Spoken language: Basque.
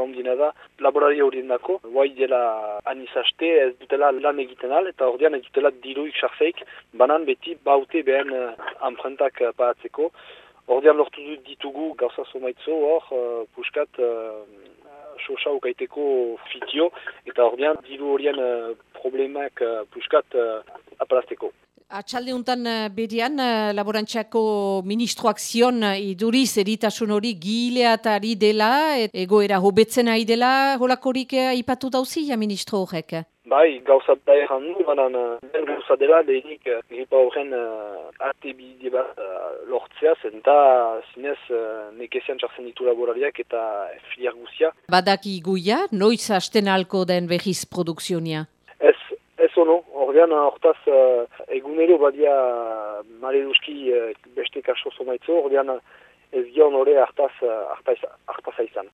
ondina da, laborari horien dako, guai dela anizaste ez dutela lan egiten al, eta ordean ez dutela diruik sarzeik, banan beti baute behen amprentak uh, paratzeko. Ordean lortu ditugu gauza somaitzo hor, uh, puskat, uh, sosa ukaiteko fitio, eta ordean diru horien uh, problemak uh, puskat uh, apalazteko. Atxalde untan eh, berian, eh, laborantxako ministroak zion eh, iduriz eritasun hori gileatari dela, egoera hobetzen ari dela, holakorik ipatu dauzi, ja ministro horrek? Bai, gauza da erran nu, banan, den gauza dela, dehinik gripa horren uh, arte bide bat uh, lortzea, zen eta zinez uh, nekezian txartzen ditu laborariak eta filiar guzia. Badaki guia, noiz hasten alko den behiz produkzionia? Ono, ordean hortaz uh, egunero badia mare duzki uh, beste kaso zomaitzo, ordean ez gion hori hartaz, hartaz, hartaz aizan.